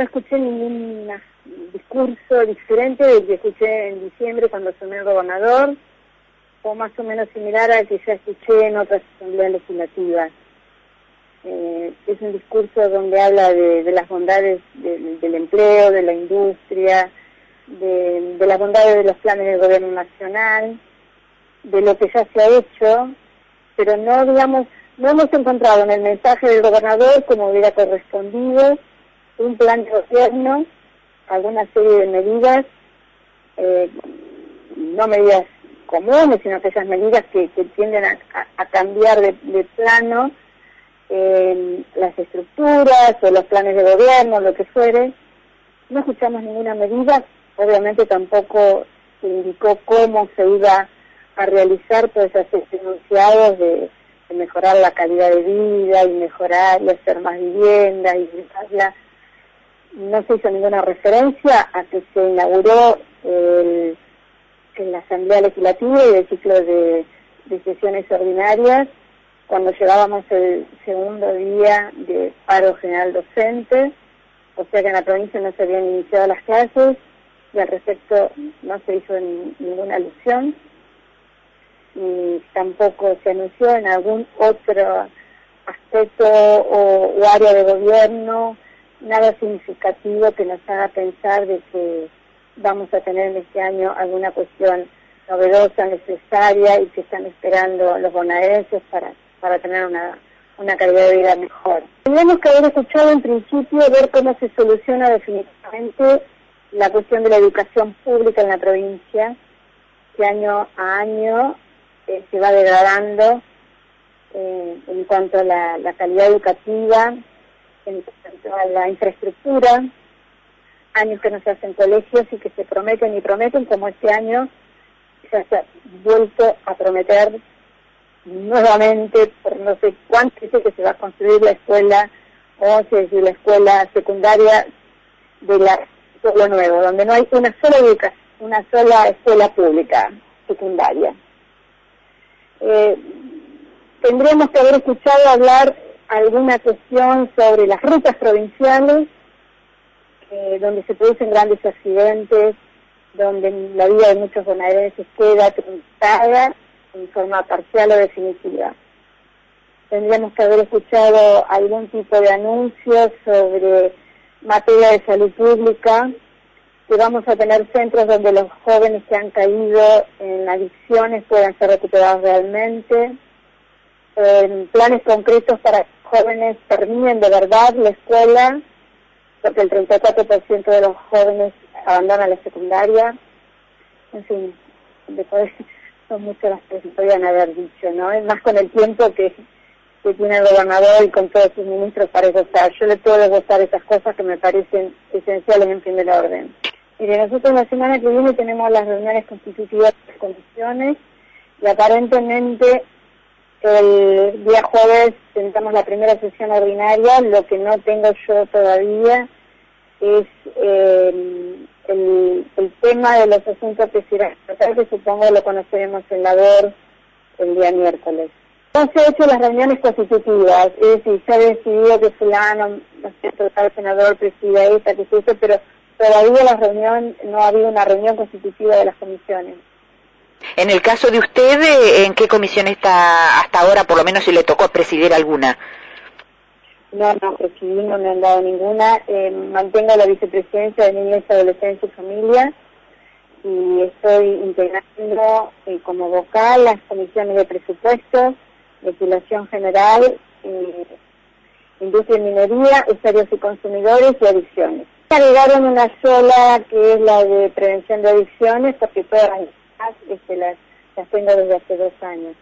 no escuché ningún discurso diferente del que escuché en diciembre cuando asumió el gobernador, o más o menos similar al que ya escuché en otras asambleas legislativas. Eh, es un discurso donde habla de, las bondades del empleo, de la industria, de las bondades de los planes del gobierno nacional, de lo que ya se ha hecho, pero no, digamos, no hemos encontrado en el mensaje del gobernador, como hubiera correspondido, un plan de gobierno, alguna serie de medidas, eh, no medidas comunes, sino aquellas medidas que, tienden a, cambiar de, plano eh, las estructuras o los planes de gobierno, lo que fuere. No escuchamos ninguna medida, obviamente tampoco se indicó cómo se iba a realizar todos esos enunciados de, mejorar la calidad de vida y mejorar y hacer más viviendas y no se hizo ninguna referencia a que se inauguró el, en la Asamblea Legislativa y el ciclo de, sesiones ordinarias cuando llegábamos el segundo día de paro general docente, o sea que en la provincia no se habían iniciado las clases y al respecto no se hizo ninguna alusión y tampoco se anunció en algún otro aspecto o, área de gobierno nada significativo que nos haga pensar de que vamos a tener en este año alguna cuestión novedosa, necesaria y que están esperando los bonaerenses para, para tener una, una calidad de vida mejor. Tendríamos que haber escuchado en principio ver cómo se soluciona definitivamente la cuestión de la educación pública en la provincia, que año a año eh, se va degradando eh, en cuanto a la, calidad educativa, en cuanto a la infraestructura, años que no se hacen colegios y que se prometen y prometen, como este año se ha vuelto a prometer nuevamente por no sé cuánto dice que se va a construir la escuela o si la escuela secundaria de la Pueblo Nuevo, donde no hay una sola educación, una sola escuela pública secundaria. Eh, tendríamos que haber escuchado hablar alguna cuestión sobre las rutas provinciales, eh, donde se producen grandes accidentes, donde la vida de muchos bonaerenses queda truncada en forma parcial o definitiva. Tendríamos que haber escuchado algún tipo de anuncio sobre materia de salud pública, que vamos a tener centros donde los jóvenes que han caído en adicciones puedan ser recuperados realmente, planes concretos para jóvenes terminen de verdad la escuela, porque el 34% de los jóvenes abandonan la secundaria. En fin, después son muchas las que se podrían haber dicho, ¿no? Es más con el tiempo que, tiene el gobernador y con todos sus ministros para gozar. Yo le puedo desgozar esas cosas que me parecen esenciales en primer orden. Mire, nosotros la semana que viene tenemos las reuniones constitutivas de las comisiones y aparentemente el día jueves tentamos la primera sesión ordinaria. Lo que no tengo yo todavía es eh, el, tema de los asuntos que se irán tratar, que supongo lo conoceremos en la DOR el día miércoles. No se han hecho las reuniones constitutivas, es decir, se ha decidido que fulano, no sé, el senador presida esta, que se hizo, pero todavía la reunión, no ha habido una reunión constitutiva de las comisiones. En el caso de usted, eh, ¿en qué comisión está hasta ahora, por lo menos si le tocó presidir alguna? No, no, presidí, no me han dado ninguna. Eh, mantengo la vicepresidencia de Niñez, Adolescencia y Familia y estoy integrando eh, como vocal las comisiones de presupuestos, legislación general, industria y minería, estadios y consumidores y adicciones agregaron una sola que es la de prevención de adicciones porque todas las, este, las, las tengo desde hace dos años.